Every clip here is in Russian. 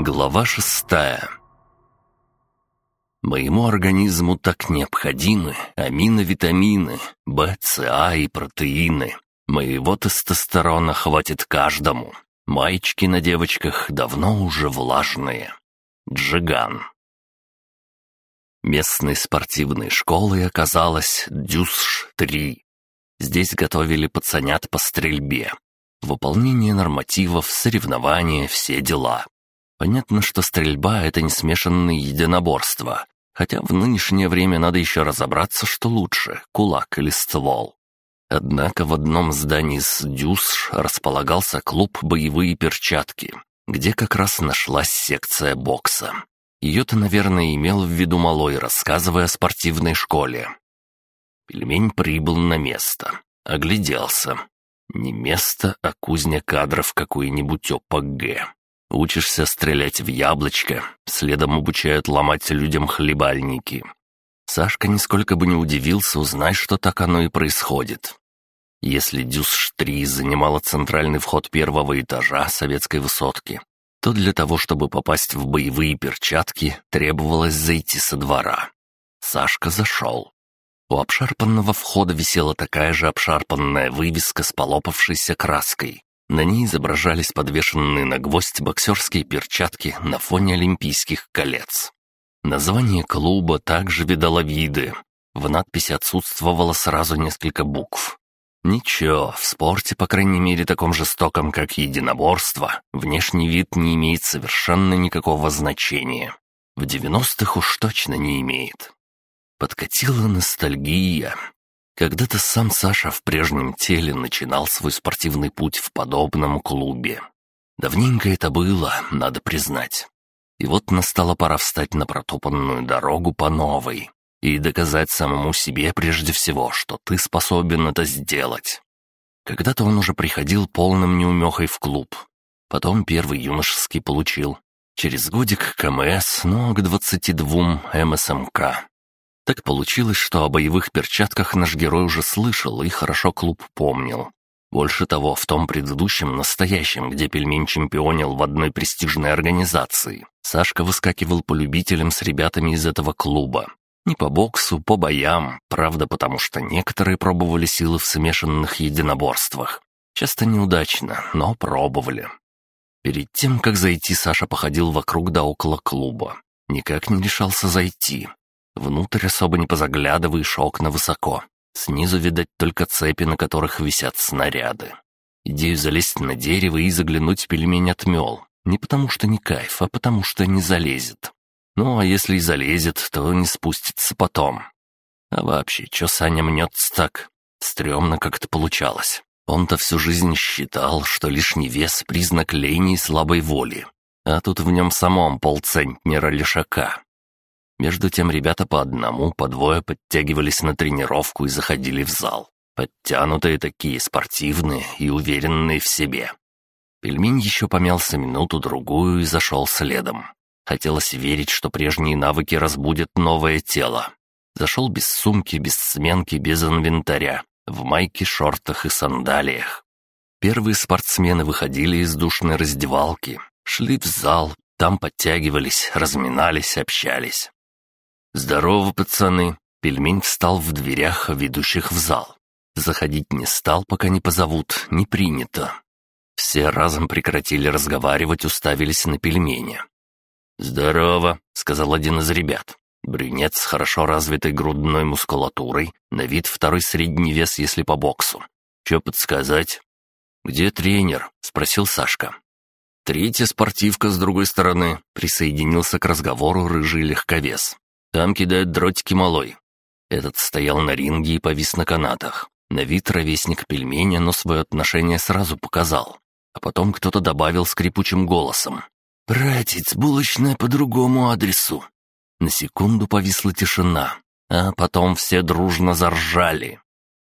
Глава шестая Моему организму так необходимы аминовитамины, В, С, А и протеины. Моего тестостерона хватит каждому. Маечки на девочках давно уже влажные. Джиган. Местной спортивной школой оказалась Дюсш-3. Здесь готовили пацанят по стрельбе. Выполнение нормативов, соревнования, все дела. Понятно, что стрельба — это не смешанные единоборства, хотя в нынешнее время надо еще разобраться, что лучше — кулак или ствол. Однако в одном здании с Дюсш располагался клуб «Боевые перчатки», где как раз нашлась секция бокса. Ее-то, наверное, имел в виду Малой, рассказывая о спортивной школе. Пельмень прибыл на место, огляделся. Не место, а кузня кадров какой-нибудь ОПГ. Учишься стрелять в яблочко, следом обучают ломать людям хлебальники. Сашка нисколько бы не удивился, узнай, что так оно и происходит. Если Дюсш-3 занимала центральный вход первого этажа советской высотки, то для того, чтобы попасть в боевые перчатки, требовалось зайти со двора. Сашка зашел. У обшарпанного входа висела такая же обшарпанная вывеска с полопавшейся краской. На ней изображались подвешенные на гвоздь боксерские перчатки на фоне олимпийских колец. Название клуба также видало виды. В надписи отсутствовало сразу несколько букв. Ничего, в спорте, по крайней мере, таком жестоком, как единоборство, внешний вид не имеет совершенно никакого значения. В девяностых уж точно не имеет. Подкатила ностальгия. Когда-то сам Саша в прежнем теле начинал свой спортивный путь в подобном клубе. Давненько это было, надо признать. И вот настала пора встать на протопанную дорогу по новой и доказать самому себе прежде всего, что ты способен это сделать. Когда-то он уже приходил полным неумехой в клуб. Потом первый юношеский получил. Через годик КМС, но к 22 МСМК. Так получилось, что о боевых перчатках наш герой уже слышал и хорошо клуб помнил. Больше того, в том предыдущем, настоящем, где пельмень чемпионил в одной престижной организации, Сашка выскакивал по любителям с ребятами из этого клуба. Не по боксу, по боям, правда, потому что некоторые пробовали силы в смешанных единоборствах. Часто неудачно, но пробовали. Перед тем, как зайти, Саша походил вокруг да около клуба. Никак не решался зайти. Внутрь особо не позаглядываешь, окна высоко. Снизу видать только цепи, на которых висят снаряды. Идею залезть на дерево и заглянуть пельмень отмел. Не потому что не кайф, а потому что не залезет. Ну, а если и залезет, то не спустится потом. А вообще, чё Саня мнется так? Стрёмно как-то получалось. Он-то всю жизнь считал, что лишний вес — признак лени и слабой воли. А тут в нем самом полцентнера лишака. Между тем ребята по одному, по двое подтягивались на тренировку и заходили в зал. Подтянутые такие, спортивные и уверенные в себе. Пельмень еще помялся минуту-другую и зашел следом. Хотелось верить, что прежние навыки разбудят новое тело. Зашел без сумки, без сменки, без инвентаря, в майке, шортах и сандалиях. Первые спортсмены выходили из душной раздевалки, шли в зал, там подтягивались, разминались, общались. «Здорово, пацаны!» Пельмень встал в дверях, ведущих в зал. Заходить не стал, пока не позовут, не принято. Все разом прекратили разговаривать, уставились на пельмени. «Здорово», — сказал один из ребят. Брюнет с хорошо развитой грудной мускулатурой, на вид второй средний вес, если по боксу. «Чё подсказать?» «Где тренер?» — спросил Сашка. Третья спортивка с другой стороны присоединился к разговору рыжий легковес. Там кидают дротики малой. Этот стоял на ринге и повис на канатах. На вид ровесник пельменя, но свое отношение сразу показал. А потом кто-то добавил скрипучим голосом. «Братец, булочная по другому адресу». На секунду повисла тишина, а потом все дружно заржали.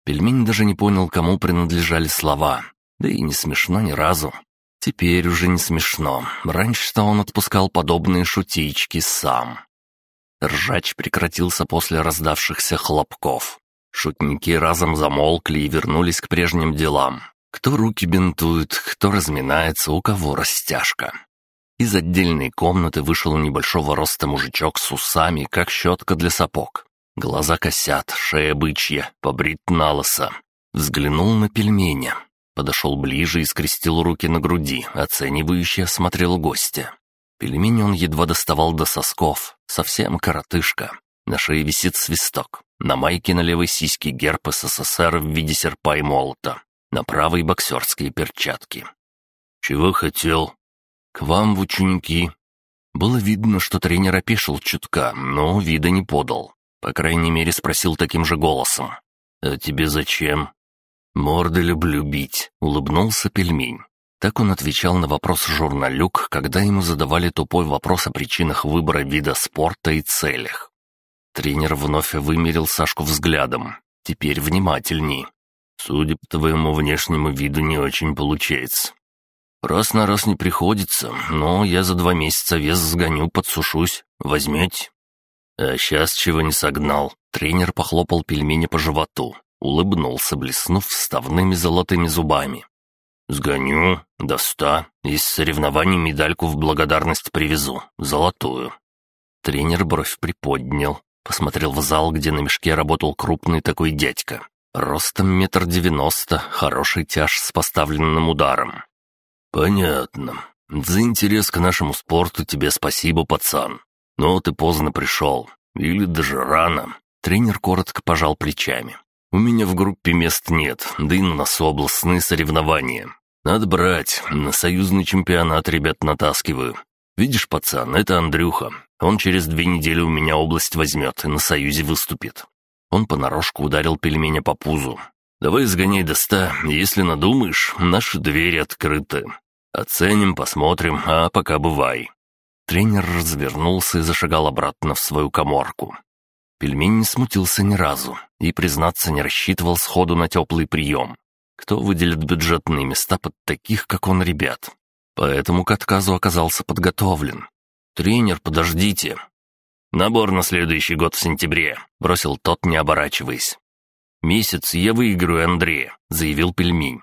Пельмень даже не понял, кому принадлежали слова. Да и не смешно ни разу. Теперь уже не смешно. Раньше-то он отпускал подобные шутички сам. Ржач прекратился после раздавшихся хлопков. Шутники разом замолкли и вернулись к прежним делам. Кто руки бинтует, кто разминается, у кого растяжка. Из отдельной комнаты вышел небольшого роста мужичок с усами, как щетка для сапог. Глаза косят, шея бычья, побрит на лысо. Взглянул на пельменя. Подошел ближе и скрестил руки на груди, оценивающе осмотрел гостя. Пельмень он едва доставал до сосков, совсем коротышка. На шее висит свисток. На майке на левой сиське герб СССР в виде серпа и молота. На правой боксерские перчатки. «Чего хотел?» «К вам в ученики». Было видно, что тренер опешил чутка, но вида не подал. По крайней мере, спросил таким же голосом. «А тебе зачем?» «Морды люблю бить», — улыбнулся пельмень. Так он отвечал на вопрос журналюк, когда ему задавали тупой вопрос о причинах выбора вида спорта и целях. Тренер вновь вымерил Сашку взглядом. Теперь внимательней. «Судя по твоему внешнему виду, не очень получается. Раз на раз не приходится, но я за два месяца вес сгоню, подсушусь. Возьмете?» «А сейчас чего не согнал?» Тренер похлопал пельмени по животу, улыбнулся, блеснув вставными золотыми зубами. «Сгоню до ста, из соревнований медальку в благодарность привезу, золотую». Тренер бровь приподнял, посмотрел в зал, где на мешке работал крупный такой дядька. Ростом метр девяносто, хороший тяж с поставленным ударом. «Понятно. За интерес к нашему спорту тебе спасибо, пацан. Но ты поздно пришел. Или даже рано». Тренер коротко пожал плечами. «У меня в группе мест нет, да и на нас областные соревнования. Надо брать, на союзный чемпионат ребят натаскиваю. Видишь, пацан, это Андрюха. Он через две недели у меня область возьмет и на союзе выступит». Он понарошку ударил пельменя по пузу. «Давай сгоняй до ста, если надумаешь, наши двери открыты. Оценим, посмотрим, а пока бывай». Тренер развернулся и зашагал обратно в свою коморку. Пельмень не смутился ни разу и, признаться, не рассчитывал сходу на теплый прием. Кто выделит бюджетные места под таких, как он, ребят? Поэтому к отказу оказался подготовлен. «Тренер, подождите!» «Набор на следующий год в сентябре», — бросил тот, не оборачиваясь. «Месяц я выиграю Андрея», — заявил пельмень.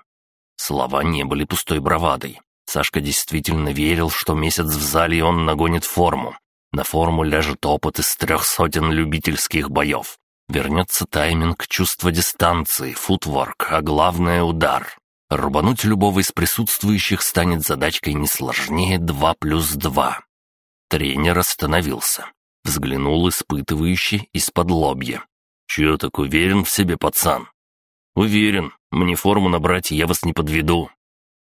Слова не были пустой бравадой. Сашка действительно верил, что месяц в зале он нагонит форму. На форму ляжет опыт из трех сотен любительских боев. Вернется тайминг, чувство дистанции, футворк, а главное — удар. Рубануть любого из присутствующих станет задачкой не сложнее 2 плюс 2. Тренер остановился. Взглянул испытывающе из-под лобья. «Чего так уверен в себе, пацан?» «Уверен. Мне форму набрать, я вас не подведу.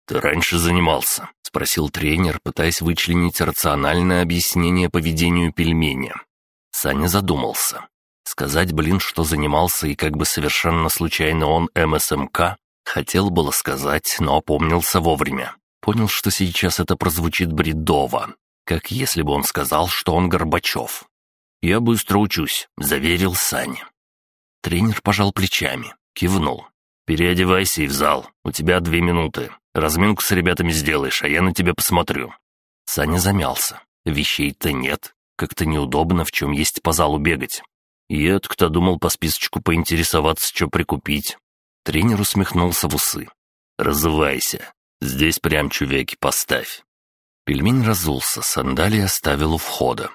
«Ты раньше занимался?» — спросил тренер, пытаясь вычленить рациональное объяснение поведению пельменя. Саня задумался. Сказать, блин, что занимался и как бы совершенно случайно он МСМК, хотел было сказать, но опомнился вовремя. Понял, что сейчас это прозвучит бредово, как если бы он сказал, что он Горбачев. «Я быстро учусь», — заверил Саня. Тренер пожал плечами, кивнул. «Переодевайся и в зал. У тебя две минуты. Разминку с ребятами сделаешь, а я на тебя посмотрю». Саня замялся. Вещей-то нет. Как-то неудобно, в чем есть по залу бегать. И кто думал по списочку поинтересоваться, что прикупить. Тренер усмехнулся в усы. «Разувайся. Здесь прям чувеки поставь». Пельмень разулся, сандалии оставил у входа.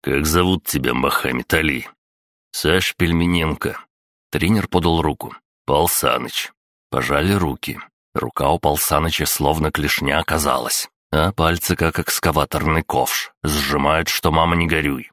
«Как зовут тебя, Махамед Али?» «Саш Пельмененко». Тренер подал руку. «Пал Саныч». Пожали руки. Рука у Пал Саныча словно клешня оказалась, а пальцы как экскаваторный ковш, сжимают, что «мама, не горюй».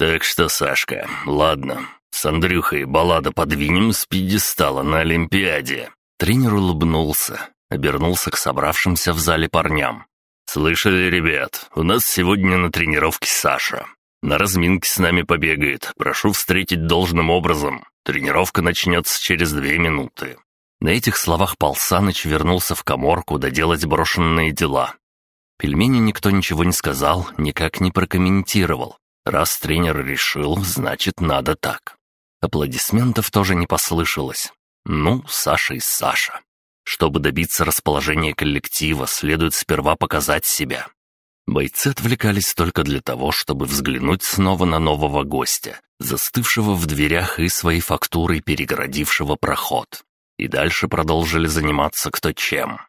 «Так что, Сашка, ладно, с Андрюхой баллада подвинем с пьедестала на Олимпиаде». Тренер улыбнулся, обернулся к собравшимся в зале парням. «Слышали, ребят, у нас сегодня на тренировке Саша. На разминке с нами побегает. Прошу встретить должным образом. Тренировка начнется через две минуты». На этих словах Пал Саныч вернулся в коморку доделать брошенные дела. Пельмени никто ничего не сказал, никак не прокомментировал. Раз тренер решил, значит, надо так. Аплодисментов тоже не послышалось. Ну, Саша и Саша. Чтобы добиться расположения коллектива, следует сперва показать себя. Бойцы отвлекались только для того, чтобы взглянуть снова на нового гостя, застывшего в дверях и своей фактурой перегородившего проход. И дальше продолжили заниматься кто чем.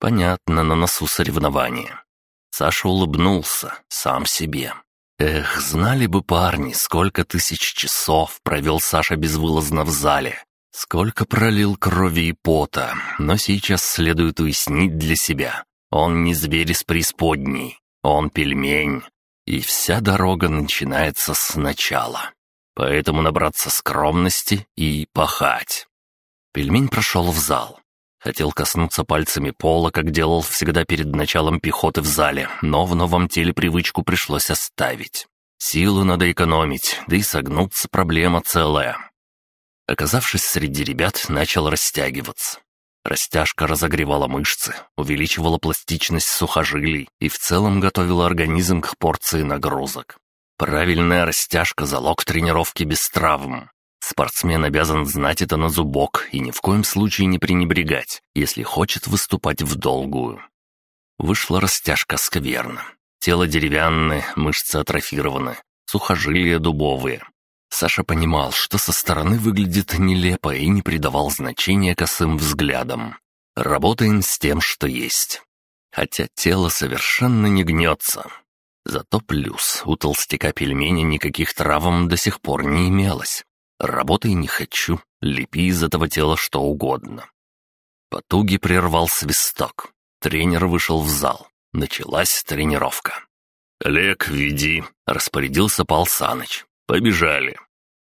Понятно, на носу соревнования. Саша улыбнулся сам себе. Эх, знали бы парни, сколько тысяч часов провел Саша безвылазно в зале. Сколько пролил крови и пота, но сейчас следует уяснить для себя. Он не зверь из преисподней, он пельмень. И вся дорога начинается сначала. Поэтому набраться скромности и пахать. Пельмень прошел в зал. Хотел коснуться пальцами пола, как делал всегда перед началом пехоты в зале, но в новом теле привычку пришлось оставить. Силу надо экономить, да и согнуться проблема целая. Оказавшись среди ребят, начал растягиваться. Растяжка разогревала мышцы, увеличивала пластичность сухожилий и в целом готовила организм к порции нагрузок. Правильная растяжка – залог тренировки без травм. Спортсмен обязан знать это на зубок и ни в коем случае не пренебрегать, если хочет выступать в долгую. Вышла растяжка скверно. Тело деревянное, мышцы атрофированы, сухожилия дубовые. Саша понимал, что со стороны выглядит нелепо и не придавал значения косым взглядам. Работаем с тем, что есть. Хотя тело совершенно не гнется. Зато плюс, у толстяка пельменя никаких травм до сих пор не имелось. Работай не хочу, лепи из этого тела что угодно. Потуги прервал свисток. Тренер вышел в зал. Началась тренировка. «Олег, веди», — распорядился Пал Саныч. «Побежали».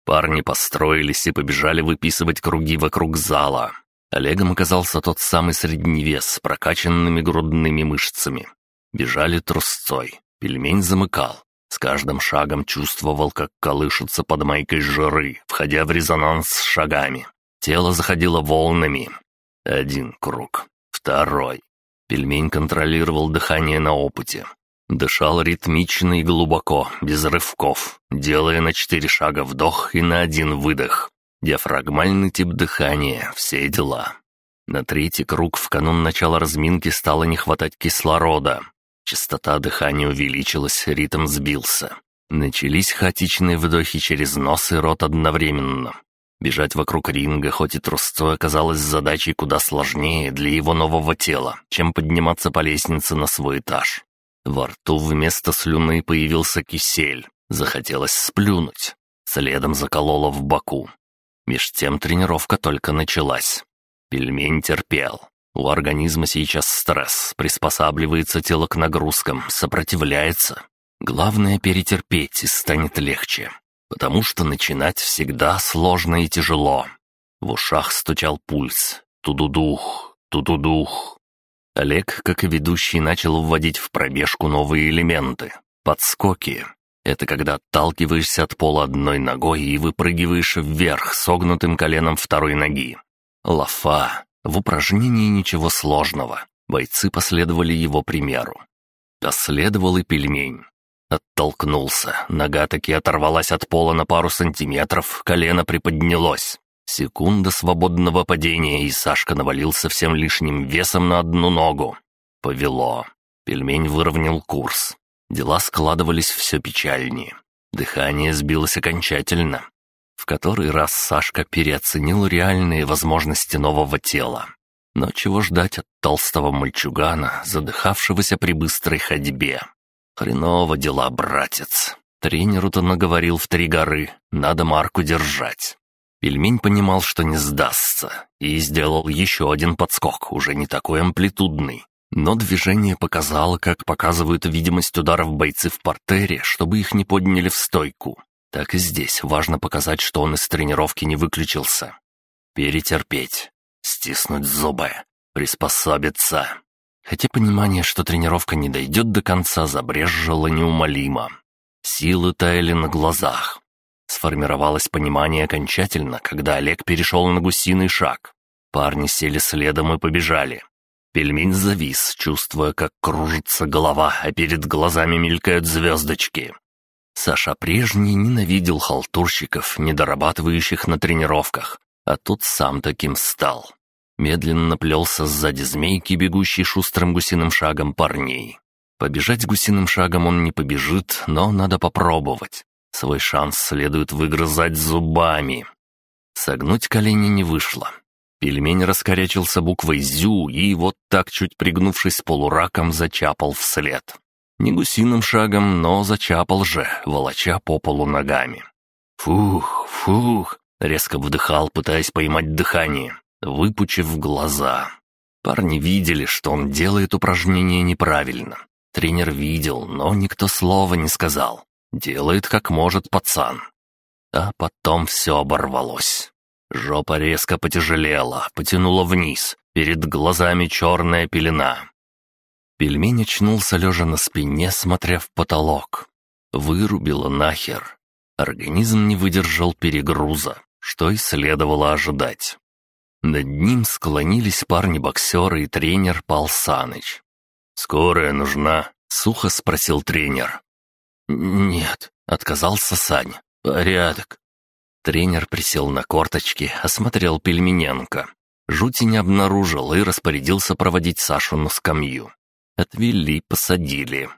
Парни построились и побежали выписывать круги вокруг зала. Олегом оказался тот самый средневес с прокачанными грудными мышцами. Бежали трусцой. Пельмень замыкал. С каждым шагом чувствовал, как колышутся под майкой жиры, входя в резонанс с шагами. Тело заходило волнами. Один круг, второй. Пельмень контролировал дыхание на опыте. Дышал ритмично и глубоко, без рывков, делая на четыре шага вдох и на один выдох. Диафрагмальный тип дыхания, все дела. На третий круг в канун начала разминки стало не хватать кислорода. Частота дыхания увеличилась, ритм сбился. Начались хаотичные вдохи через нос и рот одновременно. Бежать вокруг ринга, хоть и трусцой, оказалось задачей куда сложнее для его нового тела, чем подниматься по лестнице на свой этаж. Во рту вместо слюны появился кисель. Захотелось сплюнуть. Следом закололо в боку. Меж тем тренировка только началась. Пельмень терпел. У организма сейчас стресс, приспосабливается тело к нагрузкам, сопротивляется. Главное перетерпеть, и станет легче. Потому что начинать всегда сложно и тяжело. В ушах стучал пульс. Тудудух, тудудух. Олег, как и ведущий, начал вводить в пробежку новые элементы. Подскоки. Это когда отталкиваешься от пола одной ногой и выпрыгиваешь вверх согнутым коленом второй ноги. Лафа. В упражнении ничего сложного. Бойцы последовали его примеру. Последовал и пельмень. Оттолкнулся, нога таки оторвалась от пола на пару сантиметров, колено приподнялось. Секунда свободного падения, и Сашка навалился всем лишним весом на одну ногу. Повело. Пельмень выровнял курс. Дела складывались все печальнее. Дыхание сбилось окончательно. В который раз Сашка переоценил реальные возможности нового тела. Но чего ждать от толстого мальчугана, задыхавшегося при быстрой ходьбе? Хреново дела, братец. Тренеру-то наговорил в три горы, надо марку держать. Пельмень понимал, что не сдастся, и сделал еще один подскок, уже не такой амплитудный. Но движение показало, как показывают видимость ударов бойцы в портере, чтобы их не подняли в стойку. Так и здесь важно показать, что он из тренировки не выключился. Перетерпеть, стиснуть зубы, приспособиться. Хотя понимание, что тренировка не дойдет до конца, забрежжило неумолимо. Силы таяли на глазах. Сформировалось понимание окончательно, когда Олег перешел на гусиный шаг. Парни сели следом и побежали. Пельмень завис, чувствуя, как кружится голова, а перед глазами мелькают звездочки. Саша прежний ненавидел халтурщиков, недорабатывающих на тренировках, а тут сам таким стал. Медленно плелся сзади змейки, бегущий шустрым гусиным шагом парней. Побежать гусиным шагом он не побежит, но надо попробовать. Свой шанс следует выгрызать зубами. Согнуть колени не вышло. Пельмень раскорячился буквой «зю» и вот так, чуть пригнувшись полураком, зачапал вслед. Не гусиным шагом, но зачапал же, волоча по полу ногами. Фух, фух, резко вдыхал, пытаясь поймать дыхание, выпучив глаза. Парни видели, что он делает упражнение неправильно. Тренер видел, но никто слова не сказал. Делает как может пацан. А потом все оборвалось. Жопа резко потяжелела, потянула вниз. Перед глазами черная пелена. Пельмень очнулся лежа на спине, смотря в потолок. Вырубило нахер. Организм не выдержал перегруза, что и следовало ожидать. Над ним склонились парни-боксеры и тренер Пал Саныч. «Скорая нужна?» — сухо спросил тренер. «Нет», — отказался Сань. «Порядок». Тренер присел на корточки, осмотрел Пельмененко. Жути не обнаружил и распорядился проводить Сашу на скамью. Отвели, посадили.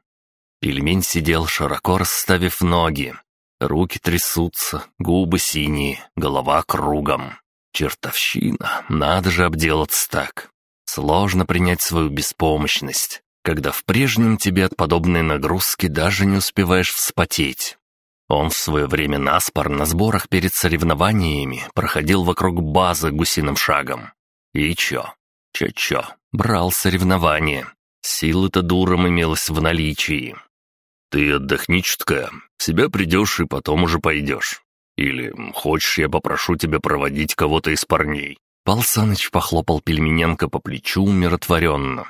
Пельмень сидел, широко расставив ноги. Руки трясутся, губы синие, голова кругом. Чертовщина, надо же обделаться так. Сложно принять свою беспомощность, когда в прежнем тебе от подобной нагрузки даже не успеваешь вспотеть. Он в свое время наспор на сборах перед соревнованиями проходил вокруг базы гусиным шагом. И чё? Чё-чё? Брал соревнования. Силы-то дуром имелось в наличии. «Ты отдохни чутка, себя придешь и потом уже пойдешь. Или, хочешь, я попрошу тебя проводить кого-то из парней». Пал Саныч похлопал Пельмененко по плечу умиротворенно.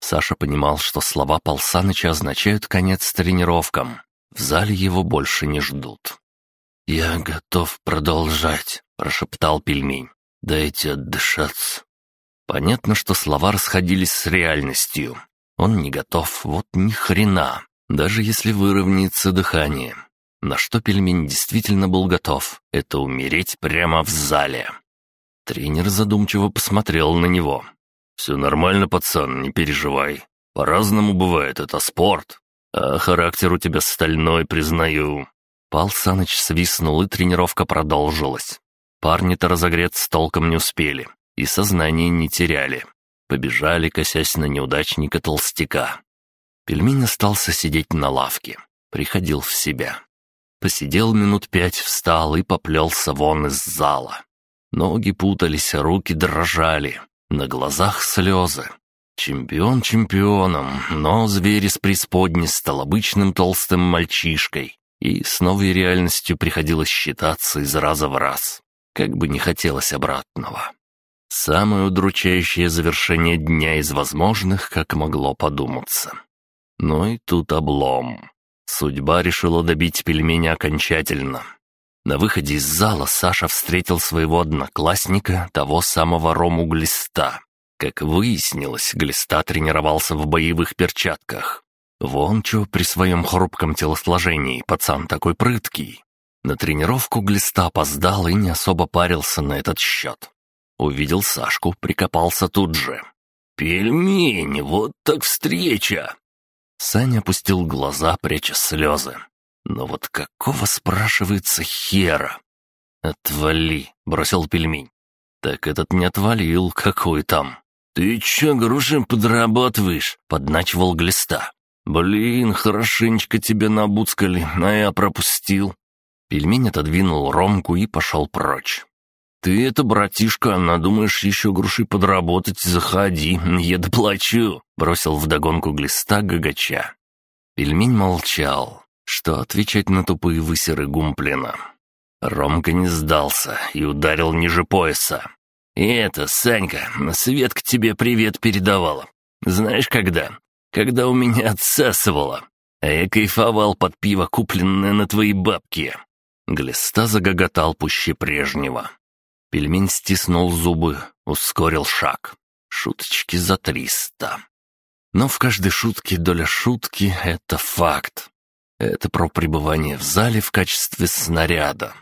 Саша понимал, что слова Пал Саныча означают конец тренировкам. В зале его больше не ждут. «Я готов продолжать», — прошептал пельмень. «Дайте отдышаться». Понятно, что слова расходились с реальностью. Он не готов, вот ни хрена, даже если выровняется дыхание. На что пельмень действительно был готов, это умереть прямо в зале. Тренер задумчиво посмотрел на него. «Все нормально, пацан, не переживай. По-разному бывает, это спорт. А характер у тебя стальной, признаю». Пал Саныч свистнул, и тренировка продолжилась. Парни-то разогреться толком не успели и сознание не теряли. Побежали, косясь на неудачника толстяка. Пельмень остался сидеть на лавке. Приходил в себя. Посидел минут пять, встал и поплелся вон из зала. Ноги путались, руки дрожали. На глазах слезы. Чемпион чемпионом, но зверь из преисподней стал обычным толстым мальчишкой. И с новой реальностью приходилось считаться из раза в раз. Как бы не хотелось обратного. Самое удручающее завершение дня из возможных, как могло подуматься. Но и тут облом. Судьба решила добить пельмени окончательно. На выходе из зала Саша встретил своего одноклассника, того самого Рому Глиста. Как выяснилось, Глиста тренировался в боевых перчатках. Вон чё при своем хрупком телосложении пацан такой прыткий. На тренировку Глиста опоздал и не особо парился на этот счет. Увидел Сашку, прикопался тут же. «Пельмень, вот так встреча!» Саня опустил глаза, пряча слезы. «Но вот какого, спрашивается, хера?» «Отвали!» — бросил пельмень. «Так этот не отвалил, какой там?» «Ты чё, грушем подрабатываешь?» — подначивал глиста. «Блин, хорошенечко тебя набуцкали, а я пропустил». Пельмень отодвинул Ромку и пошел прочь. «Ты это, братишка, надумаешь еще груши подработать, заходи, я доплачу», — бросил вдогонку глиста гагача. Пельмень молчал, что отвечать на тупые высеры Гумплина. Ромка не сдался и ударил ниже пояса. «И это, Санька, Светка тебе привет передавала. Знаешь когда? Когда у меня отсасывала. А я кайфовал под пиво, купленное на твои бабки». Глиста загоготал пуще прежнего. Пельмень стиснул зубы, ускорил шаг. Шуточки за триста. Но в каждой шутке доля шутки — это факт. Это про пребывание в зале в качестве снаряда.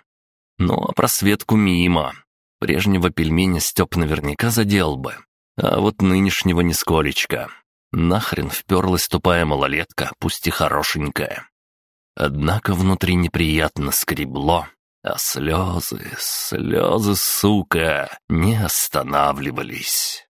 Ну а про Светку мимо. Прежнего пельменя Степ наверняка задел бы. А вот нынешнего нисколечко. Нахрен вперлась тупая малолетка, пусть и хорошенькая. Однако внутри неприятно скребло, а слезы, слезы, сука, не останавливались.